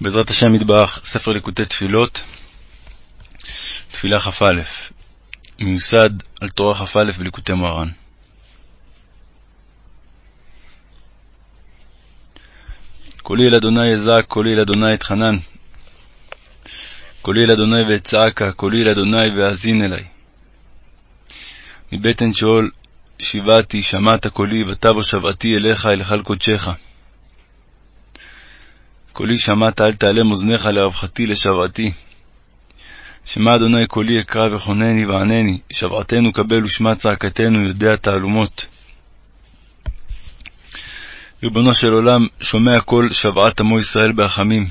בעזרת השם יתברך, ספר ליקוטי תפילות, תפילה כ"א, מיוסד על תורה כ"א בליקוטי מוהר"ן. קולי אל אדוני אזעק, קולי אל אדוני אתחנן. קולי אל אדוני ואצעקה, קולי אל אדוני ואזין אלי. מבטן שאול שיבעתי, שמעת קולי, ותבוא שבעתי אליך, אל היכל קודשך. קולי שמעת אל תעלם אוזניך לרווחתי לשוועתי. שמע אדוני קולי אקרא וכונני וענני, שוועתנו קבל ושמע צעקתנו יודע תעלומות. ריבונו של עולם, שומע כל שוועת עמו ישראל ברחמים.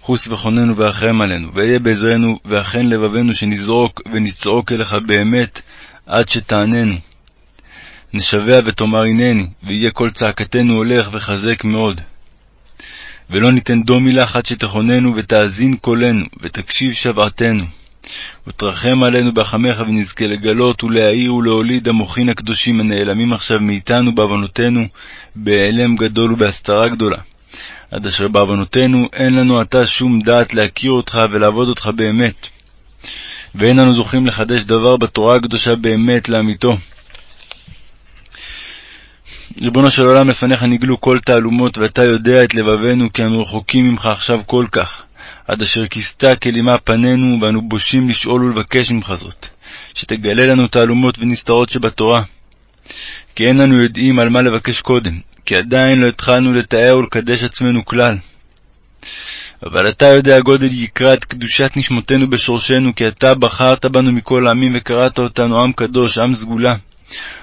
חוס וכוננו והחם עלינו, ואהיה בעזרנו, ואכן לבבנו שנזרוק ונצעוק אליך באמת, עד שתעננו. נשבע ותאמר הנני, ויהיה כל צעקתנו הולך וחזק מאוד. ולא ניתן דומי לך עד שתכוננו ותאזין קולנו, ותקשיב שוועתנו. ותרחם עלינו ברחמך ונזכה לגלות ולהאיר ולהוליד המוחין הקדושים הנעלמים עכשיו מאיתנו בעוונותינו, בהיעלם גדול ובהסתרה גדולה. עד אשר בעוונותינו אין לנו עתה שום דעת להכיר אותך ולעבוד אותך באמת. ואין אנו זוכים לחדש דבר בתורה הקדושה באמת לאמיתו. ריבונו של עולם, לפניך נגלו כל תעלומות, ואתה יודע את לבבנו, כי אנו רחוקים ממך עכשיו כל כך, עד אשר כיסתה כלימה פנינו, ואנו בושים לשאול ולבקש ממך זאת, שתגלה לנו תעלומות ונסתרות שבתורה. כי אין אנו יודעים על מה לבקש קודם, כי עדיין לא התחלנו לתאר ולקדש עצמנו כלל. אבל אתה יודע גודל יקרת קדושת נשמותינו בשורשנו, כי אתה בחרת בנו מכל העמים וקראת אותנו עם קדוש, עם סגולה.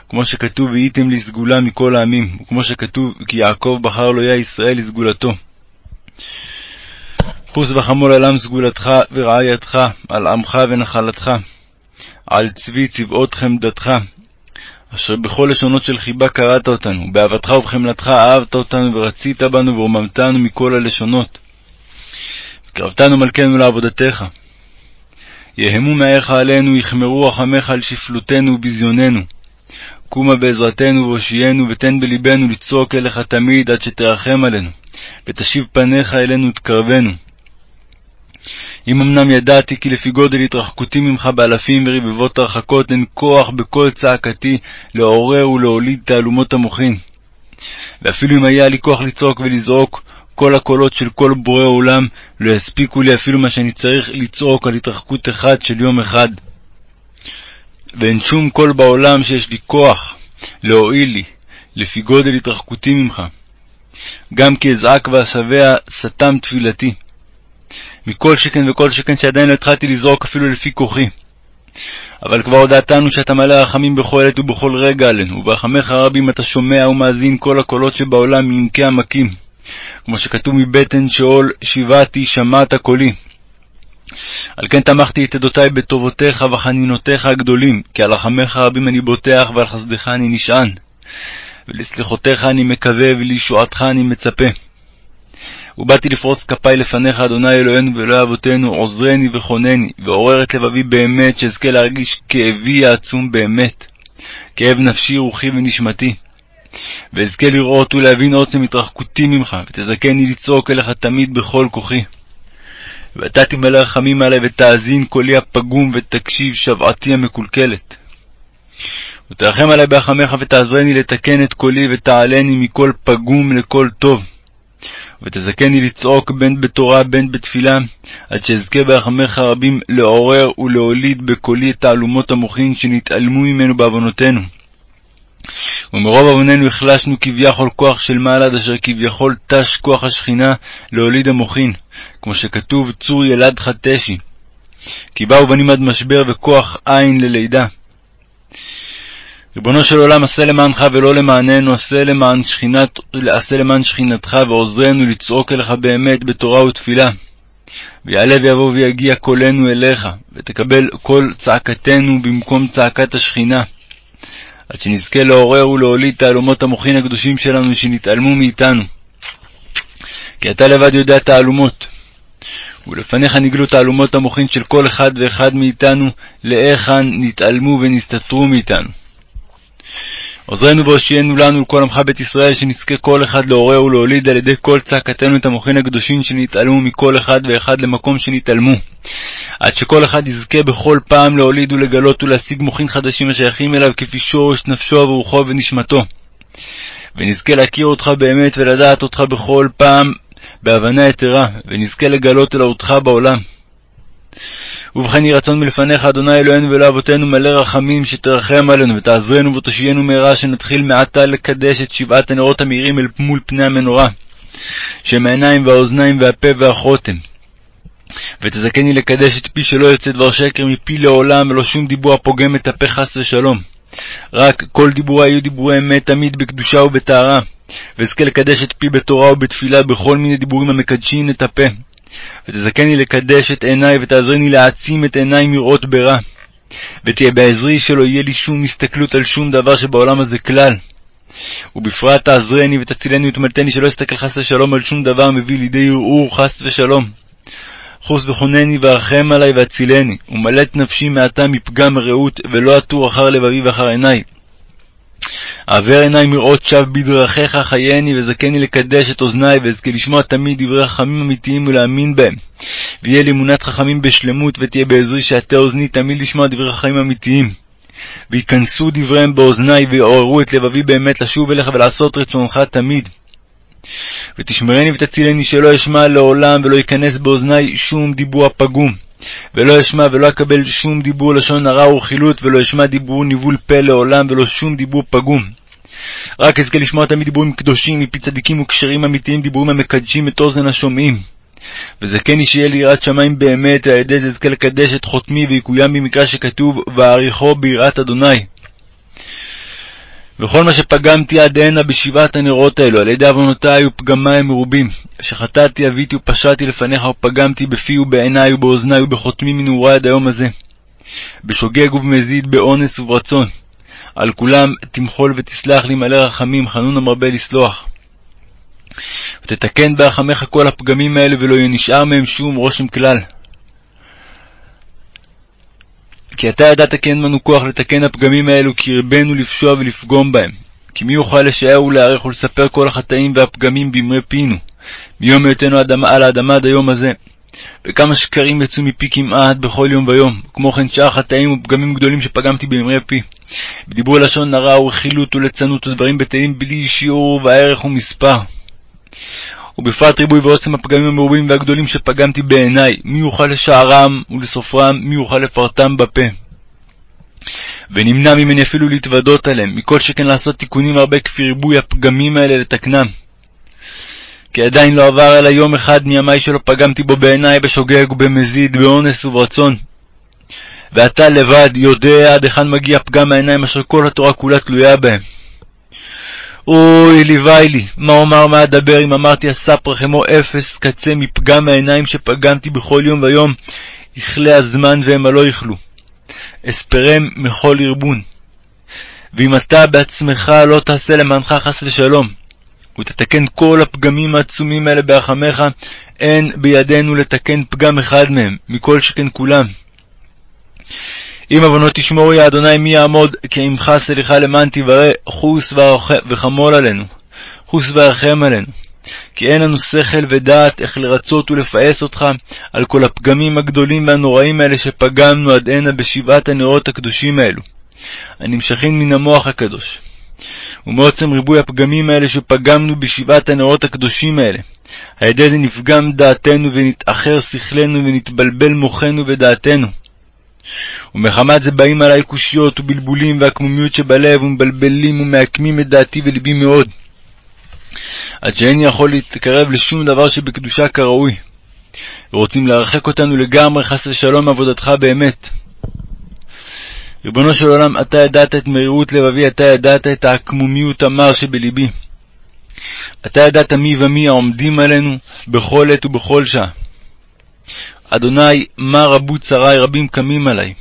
כמו שכתוב והייתם לי סגולה מכל העמים, וכמו שכתוב כי יעקב בחר לו יה ישראל לסגולתו. חוס וחמול על עם סגולתך ורעייתך, על עמך ונחלתך, על צבי צבאות חמדתך, אשר בכל לשונות של חיבה קראת אותנו, באהבתך ובחמלתך אהבת אותנו ורצית בנו ורוממתנו מכל הלשונות. וקרבתנו מלכנו לעבודתך. יהמו מאיך עלינו, יחמרו רחמך על שפלותנו וביזיוננו. קומה בעזרתנו והושיענו, ותן בלבנו לצעוק אליך תמיד עד שתרחם עלינו, ותשיב פניך אלינו ותקרבנו. אם אמנם ידעתי כי לפי גודל התרחקותי ממך באלפים ורבבות הרחקות אין כוח בקול צעקתי לעורר ולהוליד תעלומות המוחין. ואפילו אם היה לי כוח לצעוק ולזעוק, כל הקולות של כל בורא עולם לא יספיקו לי אפילו מה שאני צריך לצעוק על התרחקות אחד של יום אחד. ואין שום קול בעולם שיש לי כוח להועיל לי, לפי גודל התרחקותי ממך. גם כי אזעק ואשבע סתם תפילתי. מכל שכן וכל שכן שעדיין לא התחלתי לזרוק אפילו לפי כוחי. אבל כבר הודעתנו שאתה מלא רחמים בכל עת ובכל רגע עלינו, וברחמך הרבים אתה שומע ומאזין כל הקולות שבעולם מעמקי עמקים. כמו שכתוב מבטן שאול, שיבעתי שמעת קולי. על כן תמכתי את עדותי בטובותיך וחנינותיך הגדולים, כי על רחמך רבים אני בוטח ועל חסדך אני נשען. ולסליחותיך אני מקווה ולישועתך אני מצפה. ובאתי לפרוס כפי לפניך, אדוני אלוהינו ואלוהי אבותינו, עוזרני וכונני, ועורר את לבבי באמת, שאזכה להרגיש כאבי העצום באמת, כאב נפשי, רוחי ונשמתי. ואזכה לראות ולהבין עוצם התרחקותי ממך, ותזכני לצעוק אליך תמיד בכל כוחי. ואתה תמלא רחמים עלי ותאזין קולי הפגום ותקשיב שוועתי המקולקלת. ותרחם עלי ברחמך ותעזרני לתקן את קולי ותעלני מכל פגום לכל טוב. ותזכני לצעוק בין בתורה בין בתפילה, עד שאזכה ברחמך הרבים לעורר ולהוליד בקולי את תעלומות המוחין שנתעלמו ממנו בעוונותינו. ומרוב עווננו החלשנו כביכול כוח של מעלה, עד אשר כביכול תש כוח השכינה להוליד המוחין, כמו שכתוב צור ילדך תשי. כי באו בנים עד משבר וכוח אין ללידה. ריבונו של עולם, עשה למענך ולא למעננו, עשה למען, שכינת, עשה למען שכינתך ועוזרנו לצעוק אליך באמת בתורה ותפילה. ויעלה ויבוא ויגיע קולנו אליך, ותקבל קול צעקתנו במקום צעקת השכינה. עד שנזכה לעורר ולהוליד תעלומות המוחין הקדושים שלנו שנתעלמו מאיתנו. כי אתה לבד יודע תעלומות, ולפניך נגלו תעלומות המוחין של כל אחד ואחד מאיתנו, להיכן נתעלמו ונסתתרו מאיתנו. עוזרנו והושיענו לנו ולכל עמך בית ישראל, שנזכה כל אחד לעורר ולהוליד על ידי כל צעקתנו את המוחין הקדושים שנתעלמו מכל אחד ואחד למקום שנתעלמו. עד שכל אחד יזכה בכל פעם להוליד ולגלות ולהשיג מוחין חדשים השייכים אליו כפי שורש נפשו ורוחו ונשמתו. ונזכה להכיר אותך באמת ולדעת אותך בכל פעם בהבנה יתרה, ונזכה לגלות ולהותך בעולם. ובכן יהי רצון מלפניך, אדוני אלוהינו ואלוהי אבותינו, מלא רחמים, שתרחם עלינו ותעזרנו ותושיינו מהרה, שנתחיל מעתה לקדש את שבעת הנרות המאירים אל מול פני המנורה, שהם העיניים והאוזניים והפה והחותם. ותזכני לקדש את פי שלא יוצא דבר שקר מפי לעולם, ולא שום דיבור הפוגם את הפה חס ושלום. רק כל דיבורי היו דיבורי אמת תמיד בקדושה ובטהרה, ואזכה לקדש את פי בתורה ובתפילה בכל מיני דיבורים המקדשים את הפה. ותזכני לקדש את עיניי, ותעזרני להעצים את עיניי מראות ברע. ותהיה בעזרי שלא יהיה לי שום הסתכלות על שום דבר שבעולם הזה כלל. ובפרט תעזרני ותצילני ותמלטני שלא אסתכל חס ושלום על שום דבר מביא לידי ערעור חס ושלום. חוס וחונני וארחם עלי והצילני, ומלט נפשי מעתה מפגם רעות, ולא אטור אחר לבבי ואחר עיני. עבר עיני מראות שווא בדרכיך חייני, וזכני לקדש את אוזני, ואזכה לשמוע תמיד דברי חכמים אמיתיים ולהאמין בהם. ויהיה לי אמונת חכמים בשלמות, ותהיה בעזרי שעטה אוזני תמיד לשמוע דברי חכמים אמיתיים. וייכנסו דבריהם באוזני, ויעוררו את לבבי באמת לשוב אליך ולעשות רצונך תמיד. ותשמרני ותצילני שלא אשמע לעולם ולא ייכנס באוזני שום דיבור הפגום. ולא אשמע ולא אקבל שום דיבור לשון הרע ורכילות, ולא אשמע דיבור ניבול פה לעולם, ולא שום דיבור פגום. רק אזכה לשמוע תמיד דיבורים קדושים מפי צדיקים וכשרים אמיתיים, דיבורים המקדשים את אוזן השומעים. וזכני שיהיה לי יראת שמיים באמת, ועל ידי זה אזכה לקדש את חותמי ויקוים במקרא שכתוב, ואעריכו ביראת אדוני. וכל מה שפגמתי עד הנה בשבעת הנרות האלו, על ידי עוונותי ופגמי מרובים, שחטאתי, אביתי ופשעתי לפניך, ופגמתי בפי ובעיני ובאוזני ובחותמי מנעורי עד היום הזה. בשוגג ובמזיד, באונס וברצון. על כולם תמחול ותסלח לי מלא רחמים, חנון המרבה לסלוח. ותתקן ברחמך כל הפגמים האלה, ולא יהיה נשאר מהם שום רושם כלל. כי אתה ידעת כי אין לנו כוח לתקן הפגמים האלו, כי הרבנו לפשוע ולפגום בהם. כי מי יוכל לשער ולהערך ולספר כל החטאים והפגמים באמרי פינו, מיום היותנו על האדמה עד היום הזה. וכמה שקרים יצאו מפי כמעט בכל יום ויום, כמו כן שאר חטאים ופגמים גדולים שפגמתי באמרי פי. בדיבור לשון הרע ורכילות וליצנות ודברים בטלים בלי שיעור וערך ומספר. ובפרט ריבוי ועוצם הפגמים המרובים והגדולים שפגמתי בעיניי, מי יוכל לשערם ולסופרם, מי יוכל לפרטם בפה. ונמנע ממני אפילו להתוודות עליהם, מכל שכן לעשות תיקונים הרבה כפי ריבוי הפגמים האלה לתקנם. כי עדיין לא עבר אלא יום אחד מימי שלא פגמתי בו בעיניי בשוגג ובמזיד, באונס וברצון. ואתה לבד יודע עד היכן מגיע פגם העיניים אשר כל התורה כולה תלויה בהם. אוי ליוואי לי, מה אומר מה אדבר אם אמרתי אסף רחמו אפס קצה מפגם העיניים שפגמתי בכל יום ויום, יכלה הזמן והמה לא יכלו. אספרם מכל ערבון. ואם אתה בעצמך לא תעשה למענך חס ושלום, ותתקן כל הפגמים העצומים האלה ברחמך, אין בידינו לתקן פגם אחד מהם, מכל שכן כולם. אם עוונות תשמור יא אדוני מי יעמוד, כי עמך סליחה למען תברא, חוס וחמול עלינו, חוס ורחם עלינו. כי אין לנו שכל ודעת איך לרצות ולפעס אותך על כל הפגמים הגדולים והנוראים האלה שפגמנו עד הנה בשבעת הנרות הקדושים האלו, הנמשכים מן המוח הקדוש. ומעוצם ריבוי הפגמים האלה שפגמנו בשבעת הנרות הקדושים האלה, על ידי זה נפגם דעתנו ונתאחר שכלנו ונתבלבל מוחנו ודעתנו. ומחמת זה באים עלי קושיות ובלבולים והקמומיות שבלב, ומבלבלים ומעקמים את דעתי ולבי מאוד, עד שאיני יכול להתקרב לשום דבר שבקדושה כראוי, ורוצים להרחק אותנו לגמרי חס ושלום מעבודתך באמת. ריבונו של עולם, אתה ידעת את מרירות לבבי, אתה ידעת את העקמומיות המר שבלבי. אתה ידעת מי ומי העומדים עלינו בכל עת ובכל שעה. אדוני, מה רבו צרי רבים קמים עלי.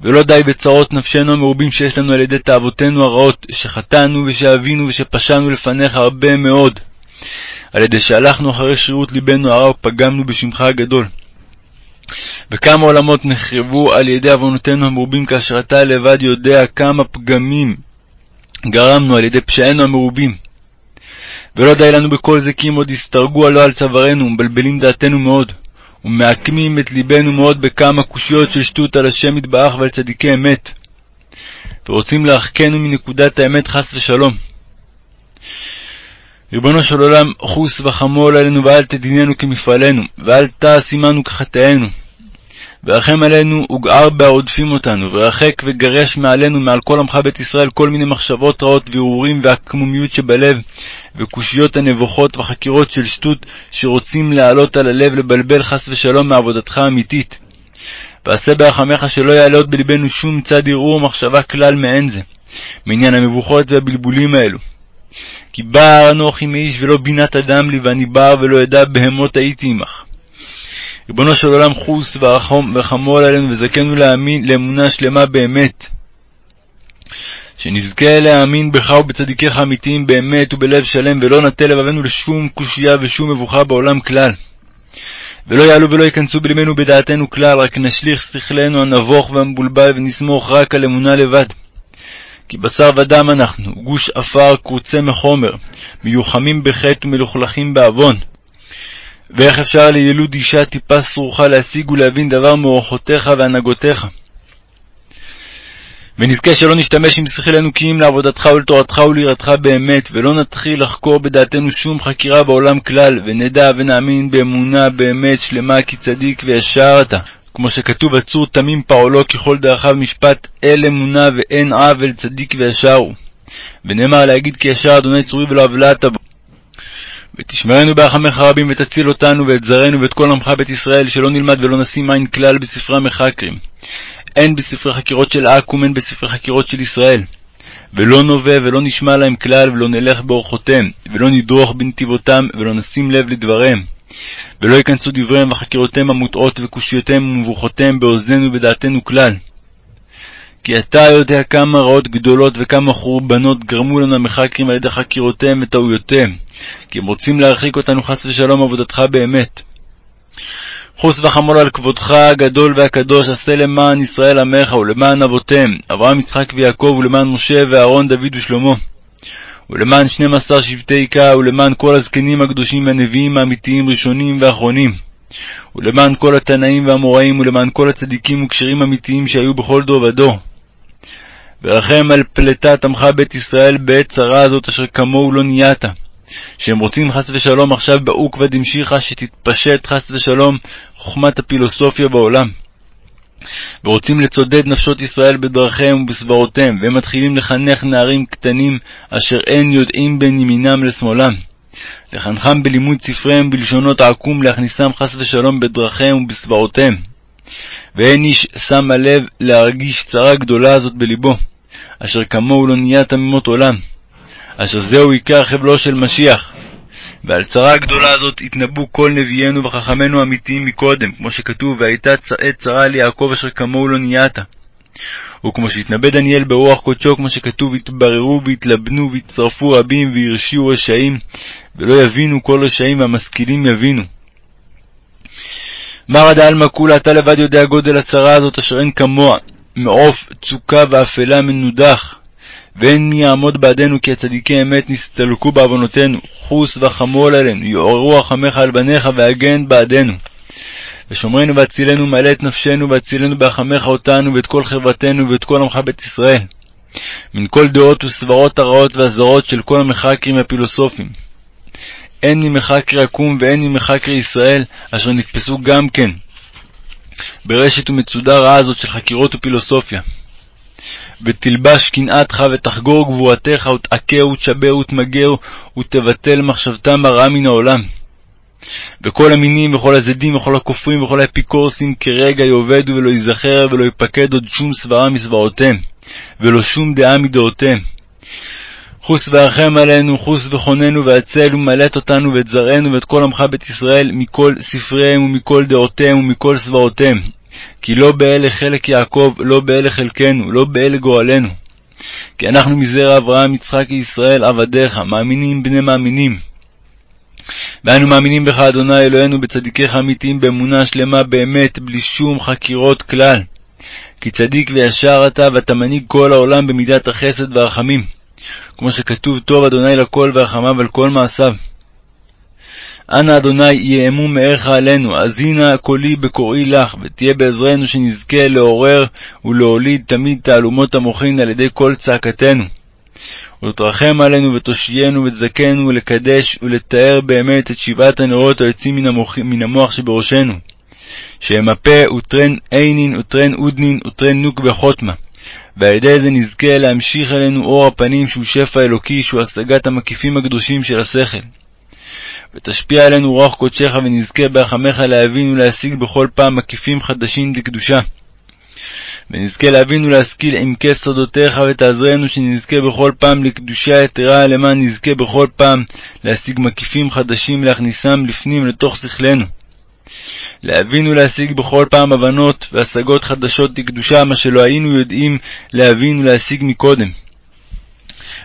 ולא די בצרות נפשנו המרובים שיש לנו על ידי תאוותינו הרעות, שחטאנו ושאבינו ושפשענו לפניך הרבה מאוד, על ידי שהלכנו אחרי שרירות ליבנו הרע ופגמנו בשמך הגדול. וכמה עולמות נחרבו על ידי עוונותינו המרובים, כאשר אתה לבד יודע כמה פגמים גרמנו על ידי פשענו המרובים. ולא די לנו בכל זה כי אם עוד הסתרגו הלא על צווארנו ומבלבלים דעתנו מאוד, ומעקמים את ליבנו מאוד בכמה קושיות של שטות על השם יתברך ועל צדיקי אמת, ורוצים להרחקנו מנקודת האמת חס ושלום. ריבונו של עולם, חוס וחמול עלינו ואל תדיננו כמפעלנו, ואל תעש עמנו כחטאינו. ורחם עלינו וגער בהרודפים אותנו, ורחק וגרש מעלינו מעל כל עמך בית ישראל כל מיני מחשבות רעות וערעורים והקמומיות שבלב, וקושיות הנבוכות וחקירות של שטות שרוצים להעלות על הלב לבלבל חס ושלום מעבודתך האמיתית. ועשה ברחמך שלא יעלה עוד בלבנו שום צד ערעור מחשבה כלל מעין זה, מעניין המבוכות והבלבולים האלו. כי בר אנוכי מאיש ולא בינת אדם לי, ואני בר ולא אדע בהמות הייתי עמך. ריבונו של עולם חוס וחמול עלינו וזכנו להאמין לאמונה שלמה באמת. שנזכה להאמין בך ובצדיקיך האמיתיים באמת ובלב שלם, ולא נטה לבבינו לשום קושייה ושום מבוכה בעולם כלל. ולא יעלו ולא ייכנסו בלבנו בדעתנו כלל, רק נשליך שכלנו הנבוך והמבולבל ונסמוך רק על אמונה לבד. כי בשר ודם אנחנו, גוש עפר קרוצה מחומר, מיוחמים בחטא ומלוכלכים בעוון. ואיך אפשר לילוד אישה טיפה סרוחה להשיג ולהבין דבר מאורחותיך והנהגותיך? ונזכה שלא נשתמש עם שכלנו כי אם לעבודתך ולתורתך וליראתך באמת, ולא נתחיל לחקור בדעתנו שום חקירה בעולם כלל, ונדע ונאמין באמונה באמת שלמה כי צדיק וישר אתה, כמו שכתוב עצור תמים פעולו ככל דרכיו משפט, אל אמונה ואין עוול צדיק וישר הוא. ונאמר להגיד כי ישר אדוני צורי ולא עוולת בו. ותשמרנו ברחמך רבים ותציל אותנו ואת זרענו ואת כל עמך בית ישראל, שלא נלמד ולא נשים עין כלל בספרי המחקרים. הן בספרי חקירות של עכו"ם, הן בספרי חקירות של ישראל. ולא נובע ולא נשמע להם כלל, ולא נלך באורחותיהם, ולא נדרוך בנתיבותם, ולא נשים לב לדבריהם. ולא ייכנסו דבריהם וחקירותיהם המוטעות וקושיותיהם ומבוכותיהם באוזנינו ובדעתנו כלל. כי אתה יודע כמה רעות גדולות וכמה חורבנות גרמו לנו המחקרים על ידי חקירותיהם וטעויותיהם, כי הם רוצים להרחיק אותנו חס ושלום מעבודתך באמת. חוס וחמול על כבודך הגדול והקדוש, עשה למען ישראל עמך ולמען אבותיהם, אברהם, יצחק ויעקב, ולמען משה ואהרון, דוד ושלמה. ולמען שנים עשר שבטי איכה, ולמען כל הזקנים הקדושים והנביאים האמיתיים ראשונים ואחרונים. ולמען כל התנאים והאמוראים, ולמען כל הצדיקים וכשרים אמיתיים שהיו בכל דור ודור. ורחם על פלטת עמך בית ישראל בעת צרה הזאת אשר כמוהו לא נהיית. שהם רוצים חס ושלום עכשיו בעוקבא דמשיחא שתתפשט חס ושלום חוכמת הפילוסופיה בעולם. ורוצים לצודד נפשות ישראל בדרכיהם ובסברותיהם, והם מתחילים לחנך נערים קטנים אשר אין יודעים בין ימינם לשמאלם. לחנכם בלימוד ספריהם בלשונות עקום, להכניסם חס ושלום בדרכיהם ובסברותיהם. ואין איש שם הלב להרגיש צרה גדולה הזאת בלבו, אשר כמוהו לא נהיה תמימות עולם, אשר זהו עיקר חבלו של משיח. ועל צרה הגדולה הזאת התנבאו כל נביאינו וחכמינו האמיתיים מקודם, כמו שכתוב, והייתה עת צרה ליעקב אשר כמוהו לא נהיית. וכמו שהתנבא דניאל ברוח קודשו, כמו שכתוב, התבררו והתלבנו והצטרפו רבים והרשיעו רשעים, ולא יבינו כל רשעים והמשכילים יבינו. מרא דעלמא כולה, אתה לבד יודע גודל הצרה הזאת אשר אין כמוה, מעוף, צוקה ואפלה מנודח. ואין מי יעמוד בעדנו כי הצדיקי אמת נסתלקו בעוונותינו, חוס וחמול עלינו, יעוררו רחמך על בניך והגן בעדנו. ושומרנו והצילנו, מעלה את נפשנו והצילנו בהחמך אותנו ואת כל חברתנו ואת כל עמך בית ישראל. מן כל דעות וסברות הרעות והזרות של כל המחקרים והפילוסופים. הן ממחקרי עקום והן ממחקרי ישראל, אשר נתפסו גם כן ברשת ומצודה רעה הזאת של חקירות ופילוסופיה. ותלבש קנאתך ותחגור גבורתך ותעקהו ותשבהו ותמגהו ותבטל מחשבתם הרעה מן העולם. וכל המינים וכל הזדים וכל הכופרים וכל האפיקורסים כרגע יאבדו ולא ייזכר ולא יפקד עוד שום סברה מסברותיהם, ולא שום דעה מדעותיהם. חוס ורחם עלינו, חוס וכוננו והצל ומלט אותנו ואת זרענו ואת כל עמך בית ישראל מכל ספריהם ומכל דעותיהם ומכל סברותיהם. כי לא באלה חלק יעקב, לא באלה חלקנו, לא באלה גורלנו. כי אנחנו מזרע אברהם, יצחק וישראל, עבדיך, מאמינים בני מאמינים. ואנו מאמינים בך, אדוני אלוהינו, בצדיקיך אמיתיים, באמונה שלמה באמת, בלי שום חקירות כלל. כי צדיק וישר אתה, ואתה מנהיג כל העולם במידת החסד והרחמים. כמו שכתוב טוב אדוני לכל ורחמיו על כל מעשיו. אנא אדוני יאמו מערך עלינו, האזינה קולי בקוראי לך, ותהיה בעזרנו שנזכה לעורר ולהוליד תמיד תעלומות המוחין על ידי כל צעקתנו. ולתרחם עלינו ותושיינו ותזכנו ולקדש ולתאר באמת את שבעת הנרות היוצאים מן מן המוח שבראשנו, שהם הפה וטרן עינין וטרן אודנין וטרן נוק וחותמה. ועל ידי זה נזכה להמשיך אלינו אור הפנים שהוא שפע אלוקי, שהוא השגת המקיפים הקדושים של השכל. ותשפיע עלינו רוח קודשך ונזכה ברחמך להבין ולהשיג בכל פעם מקיפים חדשים לקדושה. ונזכה להבין ולהשכיל עמקי סודותיך ותעזרנו שנזכה בכל פעם לקדושה יתרה למען נזכה בכל פעם להשיג מקיפים חדשים להכניסם לפנים לתוך שכלנו. להבין ולהשיג בכל פעם הבנות והשגות חדשות לקדושה, מה שלא היינו יודעים להבין ולהשיג מקודם.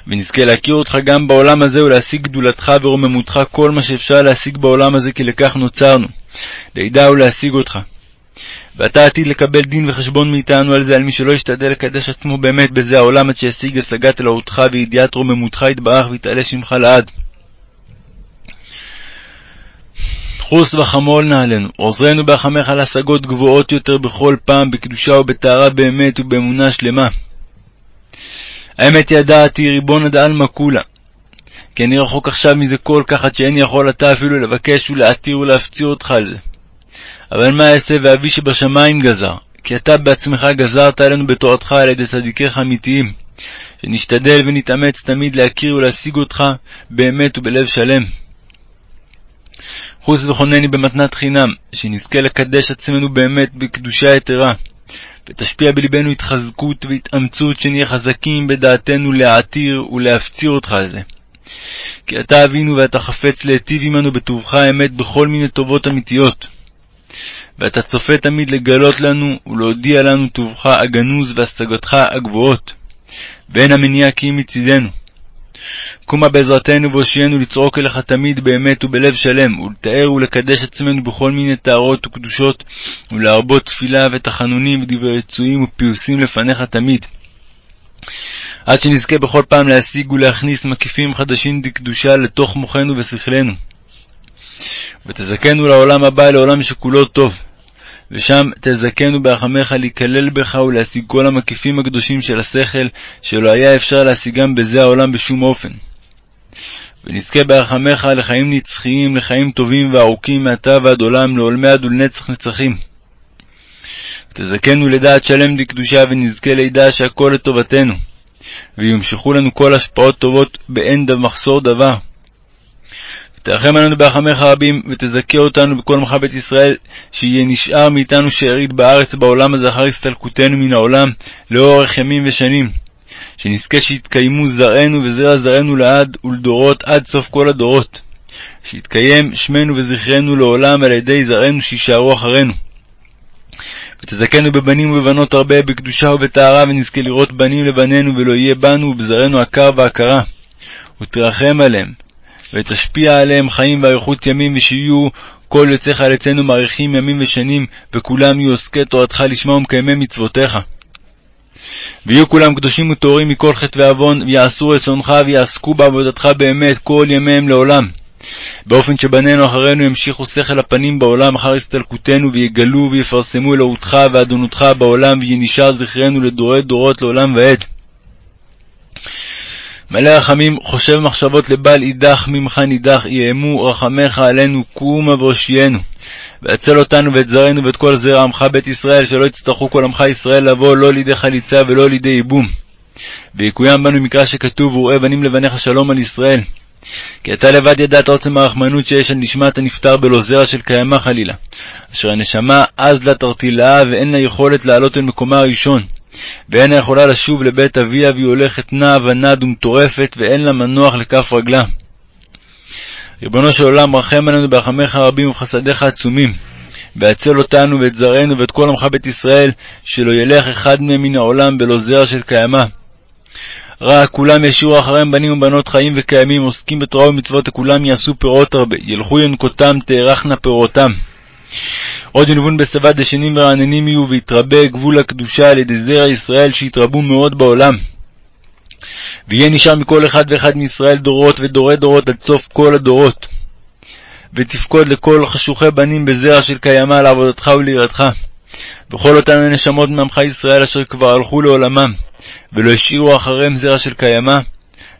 ונזכה להכיר אותך גם בעולם הזה ולהשיג גדולתך ורוממותך כל מה שאפשר להשיג בעולם הזה כי לכך נוצרנו, לידע ולהשיג אותך. ואתה עתיד לקבל דין וחשבון מאיתנו על זה, על מי שלא ישתדל לקדש עצמו באמת בזה העולם עד שישיג השגת אלוהותך וידיעת רוממותך יתברך ויתעלה שמך לעד. חוס וחמול נא עלינו, עוזרנו בהחמך להשגות גבוהות יותר בכל פעם, בקדושה ובטהרה באמת ובאמונה שלמה. האמת ידעתי, ריבון עד עלמא כולה. כי אני רחוק עכשיו מזה כל כך עד שאין יכול אתה אפילו לבקש ולהתיר ולהפציר אותך על זה. אבל מה אעשה ואבי שבשמיים גזר? כי אתה בעצמך גזרת עלינו בתורתך על ידי צדיקיך האמיתיים, שנשתדל ונתאמץ תמיד להכיר ולהשיג אותך באמת ובלב שלם. חוס וכונני במתנת חינם, שנזכה לקדש עצמנו באמת בקדושה יתרה, ותשפיע בלבנו התחזקות והתאמצות, שנהיה חזקים בדעתנו להעתיר ולהפציר אותך על זה. כי אתה אבינו ואתה חפץ להיטיב עמנו בטובך האמת בכל מיני טובות אמיתיות. ואתה צופה תמיד לגלות לנו ולהודיע לנו טובך הגנוז והשגתך הגבוהות, ואין המניע כי מצידנו. קומה בעזרתנו והושיענו לצעוק אליך תמיד באמת ובלב שלם, ולתאר ולקדש עצמנו בכל מיני טהרות וקדושות, ולהרבות תפילה ותחנונים ודברי רצויים ופיוסים לפניך תמיד. עד שנזכה בכל פעם להשיג ולהכניס מקיפים חדשים דקדושה לתוך מוחנו ושכלנו. ותזכנו לעולם הבא, לעולם שכולו טוב. ושם תזכנו ברחמך להיכלל בך ולהשיג כל המקיפים הקדושים של השכל, שלא היה אפשר להשיגם בזה העולם בשום אופן. ונזכה ברחמך לחיים נצחיים, לחיים טובים וארוכים מעתה ועד עולם, לעולמי עד ולנצח נצחים. ותזכנו לדעת שלם דקדושה, ונזכה לידע שהכל לטובתנו, וימשכו לנו כל השפעות טובות באין מחסור דבר. תרחם עלינו ברחמך רבים, ותזכה אותנו בכל עמך בית ישראל, שיהיה נשאר מאיתנו שארית בארץ בעולם הזה אחר הסתלקותנו מן העולם, לאורך ימים ושנים. שנזכה שיתקיימו זרענו וזרע זרענו לעד ולדורות עד סוף כל הדורות. שיתקיים שמנו וזכרנו לעולם על ידי זרענו שישארו אחרינו. ותזכנו בבנים ובבנות הרבה, בקדושה ובטהרה, ונזכה לראות בנים לבנינו, ולא יהיה בנו ובזרענו עקר ועקרה. ותרחם עליהם, ותשפיע עליהם חיים ואריכות ימים, ושיהיו כל יוצאיך על אצלנו מאריכים ימים ושנים, וכולם יהיו עוסקי תורתך לשמה ומקיימי מצוותיך. ויהיו כולם קדושים וטהורים מכל חטא ועוון, ויעשו רצונך ויעסקו בעבודתך באמת כל ימיהם לעולם. באופן שבנינו אחרינו ימשיכו שכל הפנים בעולם אחר הסתלקותנו, ויגלו ויפרסמו אלוהותך ואדונותך בעולם, ויהיה זכרנו לדורי דורות לעולם ועד. מלא רחמים, חושב מחשבות לבל יידח ממך נידח, יאמו רחמך עלינו, קומה והושיענו. והצל אותנו ואת זרענו ואת כל זרע עמך בית ישראל, שלא יצטרכו כל עמך ישראל לבוא לא לידי חליצה ולא לידי ייבום. ויקוים בנו מקרא שכתוב, וראה בנים לבניך שלום על ישראל. כי אתה לבד ידעת עוצם הרחמנות שיש על נשמת הנפטר בלא זרע של קיימא חלילה, אשר הנשמה עז לה תרתילאה ואין לה יכולת לעלות אל מקומה הראשון. ואינה יכולה לשוב לבית אביה, והיא הולכת נעה ונד ומטורפת, ואין לה מנוח לכף רגלה. ריבונו של עולם, רחם עלינו ברחמיך הרבים ובחסדיך העצומים, והצל אותנו ואת זרענו ואת כל עמך בית ישראל, שלא ילך אחד מהם מן העולם בלא זרע של קיימא. רע, כולם ישירו אחריהם בנים ובנות חיים וקיימים, עוסקים בתורה ומצוות, וכולם יעשו פירות הרבה, ילכו ינקותם, תארכנה פירותם. עוד ינבון בשבע דשנים ורעננים יהיו, ויתרבה גבול הקדושה על ידי זרע ישראל, שיתרבו מאוד בעולם. ויהיה נשאר מכל אחד ואחד מישראל דורות ודורי דורות עד סוף כל הדורות. ותפקוד לכל חשוכי בנים בזרע של קיימא לעבודתך וליראתך. וכל אותן הנשמות מעמך ישראל אשר כבר הלכו לעולמם, ולא השאירו אחריהם זרע של קיימא,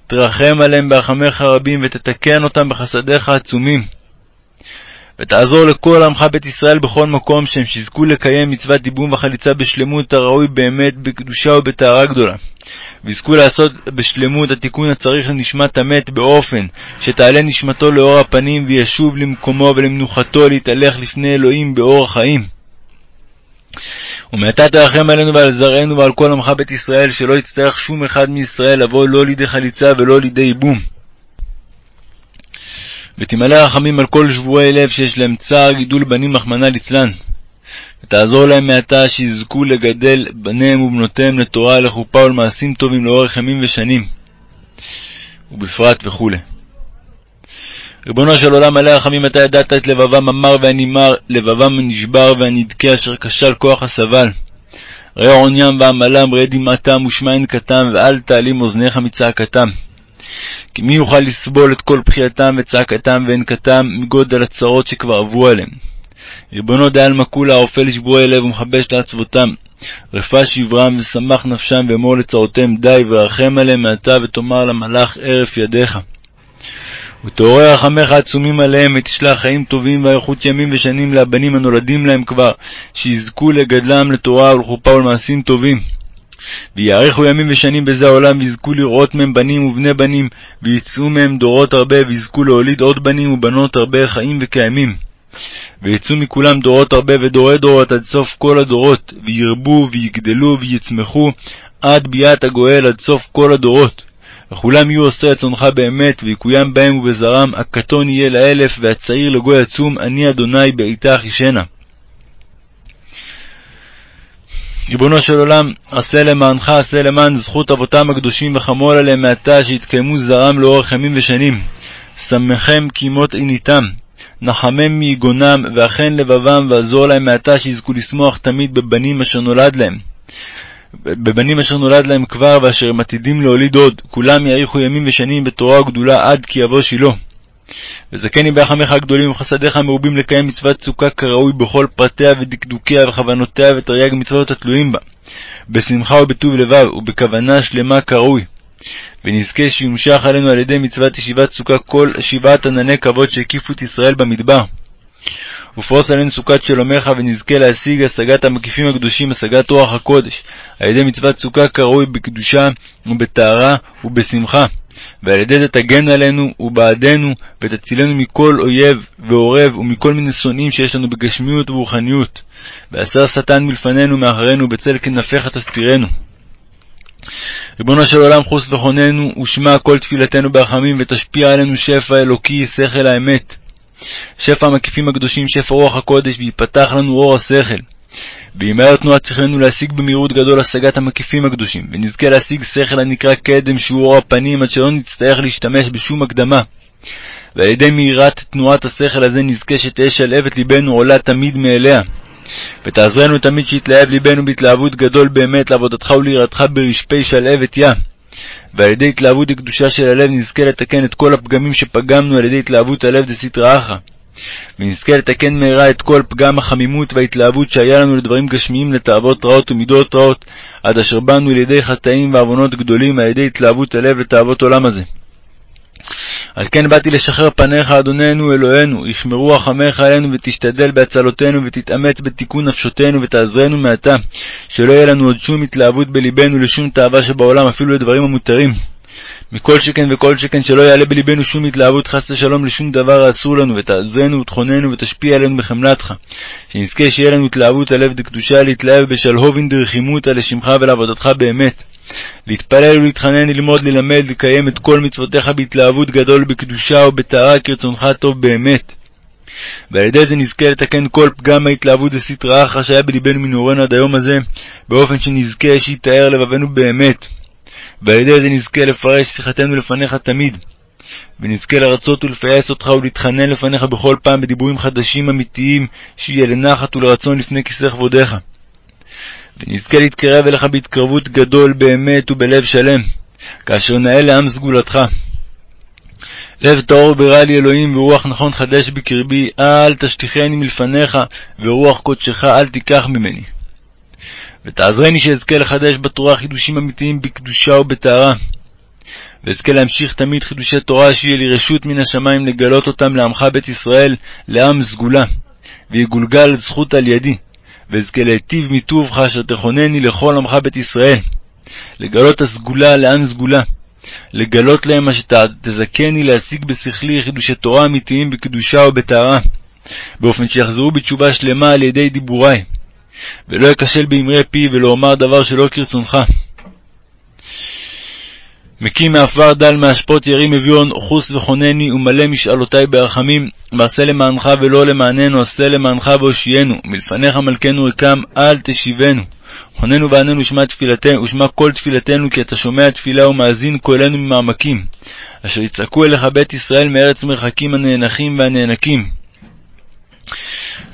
תרחם עליהם ברחמיך רבים, ותתקן אותם בחסדיך העצומים. ותעזור לכל עמך בית ישראל בכל מקום שהם שיזכו לקיים מצוות דיבום וחליצה בשלמות הראוי באמת בקדושה ובטהרה גדולה. ויזכו לעשות בשלמות התיקון הצריך לנשמת המת באופן שתעלה נשמתו לאור הפנים וישוב למקומו ולמנוחתו להתהלך לפני אלוהים באור החיים. ומעתה תרחם עלינו ועל זרענו ועל כל עמך בית ישראל, שלא יצטרך שום אחד מישראל לבוא לא לידי חליצה ולא לידי ייבום. ותמלא רחמים על כל שבורי לב שיש להם צער גידול בנים, רחמנא ליצלן. ותעזור להם מעתה שיזכו לגדל בניהם ובנותיהם לתורה, לחופה ולמעשים טובים לאורך ימים ושנים. ובפרט וכו'. ריבונו של עולם מלא רחמים, אתה ידעת את לבבם המר והנימר, לבבם הנשבר והנדכה, אשר כשל כוח הסבל. ראה עוניים ועמלם, ראה דמעתם ושמע ענקתם, ואל תעלים אוזניך מצעקתם. כי מי יוכל לסבול את כל בחייתם וצעקתם וענקתם מגודל הצרות שכבר עברו עליהם. ריבונו דעל מקולה, האופה לשבורי לב ומכבש לעצבותם. רפא שברם ושמח נפשם ואמור לצרותיהם די, ורחם עליהם מעתה ותאמר למלאך הרף ידיך. ותעורר רחמך עצומים עליהם, ותשלח חיים טובים ואריכות ימים ושנים לבנים הנולדים להם כבר, שיזכו לגדלם לתורה ולחופה ולמעשים טובים. ויאריכו ימים ושנים בזה העולם, ויזכו לראות מהם בנים ובני בנים, ויצאו מהם דורות הרבה, ויזכו להוליד עוד בנים ובנות הרבה חיים וקיימים. ויצאו מכולם דורות הרבה ודורי דורות עד סוף כל הדורות, וירבו ויגדלו ויצמחו עד ביאת הגואל עד סוף כל הדורות. וכולם יהיו עושי רצונך באמת, ויקוים בהם ובזרם, הקטון יהיה לאלף, והצעיר לגוי עצום, אני אדוני בעיתה אחישנה. ריבונו של עולם, עשה למענך, עשה למען זכות אבותם הקדושים, וחמול עליהם מעתה, שיתקיימו זרם לאורך ימים ושנים. שמחם כימות עיניתם, נחמם מיגונם, ואכן לבבם, ועזור להם מעתה, שיזכו לשמוח תמיד בבנים אשר נולד להם. בבנים אשר נולד להם כבר, ואשר הם עתידים להוליד עוד, כולם יאריכו ימים ושנים בתורה וגדולה עד כי יבוא שילה. וזכני ברחמך הגדולים ובחסדיך המרובים לקיים מצוות סוכה כראוי בכל פרטיה ודקדוקיה וכוונותיה ותרי"ג מצוות התלויים בה, בשמחה ובטוב לבב ובכוונה שלמה כראוי. ונזכה שיומשך עלינו על ידי מצוות ישיבת סוכה כל שבעת ענני כבוד שהקיפו את ישראל במדבר. ופרוס עלינו סוכת שלומך, ונזכה להשיג השגת המקיפים הקדושים, השגת רוח הקודש, על ידי מצוות סוכה כראוי בקדושה ובטהרה ובשמחה. ועל ידי זה תגן עלינו ובעדנו, ותצילנו מכל אויב ועורב ומכל מיני שונאים שיש לנו בגשמיות ורוחניות. והסר שטן מלפנינו מאחרינו, בצל כנפיך תסתירנו. ריבונו של עולם, חוס וחוננו, ושמע כל תפילתנו ברחמים, ותשפיע עלינו שפע אלוקי, שכל האמת. שפע המקיפים הקדושים, שפע רוח הקודש, ויפתח לנו אור השכל. וימהר תנועת שכלנו להשיג במהירות גדול השגת המקיפים הקדושים, ונזכה להשיג שכל הנקרא קדם, שהוא אור הפנים, עד שלא נצטרך להשתמש בשום הקדמה. ועל ידי מהירת תנועת השכל הזה נזכה שתהא שלהבת ליבנו עולה תמיד מאליה. ותעזרנו תמיד שיתלהב ליבנו בהתלהבות גדול באמת לעבודתך וליראתך ברשפי שלהבת יה. ועל ידי התלהבות הקדושה של הלב נזכה לתקן את כל הפגמים שפגמנו על ידי התלהבות הלב דסתרא אחא. ונזכה לתקן מהרה את כל פגם החמימות וההתלהבות שהיה לנו לדברים גשמיים לתאוות רעות ומידות רעות, עד אשר באנו לידי חטאים ועוונות גדולים על ידי התלהבות הלב לתאוות עולם הזה. על כן באתי לשחרר פניך, אדוננו אלוהינו, ישמרו רחמך עלינו, ותשתדל בהצלותינו, ותתאמץ בתיקון נפשותינו, ותעזרנו מעתה, שלא יהיה לנו עוד שום התלהבות בלבנו לשום תאווה שבעולם, אפילו לדברים המותרים. מכל שכן וכל שכן שלא יעלה בלבנו שום התלהבות חס ושלום לשום דבר האסור לנו, ותעזרנו ותכוננו ותשפיע עלינו בחמלתך. שנזכה שיהיה לנו התלהבות הלב דקדושה להתלהב בשלהובין דרחימותא לשמך ולעבודתך באמת. להתפלל ולהתחנן, ללמוד, ללמד, לקיים את כל מצוותיך בהתלהבות גדול, בקדושה ובטהרה, כרצונך הטוב באמת. ועל ידי זה נזכה לתקן כל פגם ההתלהבות וסטרא אחרא שהיה בלבנו מנעורינו עד היום הזה, באופן שנזכה שיתאר לבבנו באמת. ועל ידי זה נזכה לפרש שיחתנו לפניך תמיד. ונזכה לרצות ולפייס אותך ולהתחנן לפניך בכל פעם בדיבורים חדשים אמיתיים, שיהיה לנחת ולרצון לפני כיסא כבודיך. ונזכה להתקרב אליך בהתקרבות גדול באמת ובלב שלם. כאשר נאה לעם סגולתך. לב טהור ברא לי אלוהים, ורוח נכון חדש בקרבי, אל תשליכני מלפניך, ורוח קודשך אל תיקח ממני. ותעזרני שאזכה לחדש בתורה חידושים אמיתיים בקדושה ובטהרה. ואזכה להמשיך תמיד חידושי תורה, שיהיה לי רשות מן השמיים לגלות אותם לעמך בית ישראל, לעם סגולה, ויגולגל זכות על ידי, ואזכה להיטיב מטובך אשר תכונני לכל עמך בית ישראל, לגלות הסגולה לעם סגולה, לגלות להם מה שתזכני להשיג בשכלי חידושי תורה אמיתיים בקדושה ובטהרה, באופן שיחזרו בתשובה שלמה על ידי דיבורי, ולא אכשל באמרי פי ולא אומר דבר שלא כרצונך. מקים מעפר דל מאשפות ירים אביון, חוס וכונני, ומלא משאלותי ברחמים, ועשה למענך ולא למעננו, עשה למענך והושיענו, מלפניך מלכנו רקם, אל תשיבנו. חוננו ועננו שמע תפילתנו, ושמע כל תפילתנו, כי אתה שומע תפילה ומאזין קולנו ממעמקים, אשר יצעקו אליך בית ישראל מארץ מרחקים הנאנחים והנאנקים.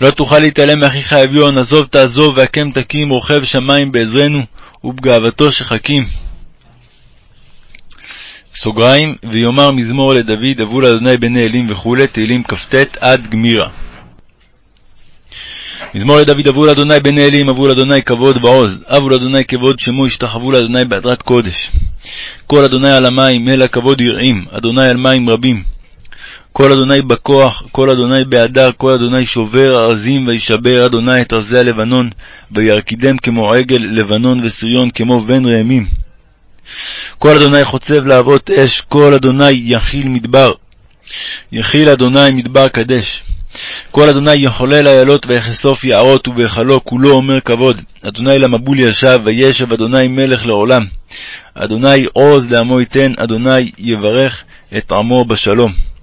לא תוכל להתעלם מאחיך אביון, עזוב תעזוב, והקם תקים, רוכב שמים בעזרנו, ובגאוותו שחכים. סוגריים, ויאמר מזמור לדוד, אבו לאדוני בני אלים וכו', תהילים כ"ט עד גמירה. מזמור לדוד אבו לאדוני בני אלים, אבו לאדוני כבוד ועוז, אבו לאדוני כבוד שמו, השתחוו לאדוני בהדרת קודש. כל אדוני על המים, אל הכבוד ירעים, אדוני על מים רבים. כל אדוני בכוח, כל אדוני בהדר, כל אדוני שובר ארזים וישבר אדוני את ארזי הלבנון, וירקידם כמו עגל לבנון וסריון כמו בן ראמים. כל אדוני חוצב להבות אש, כל אדוני יכיל מדבר. יכיל אדוני מדבר קדש. כל אדוני יחולל איילות ויחשוף יערות, ובהיכלו כולו אומר כבוד. אדוני למבול ישב, וישב אדוני מלך לעולם. אדוני עוז לעמו ייתן, אדוני יברך את עמו בשלום.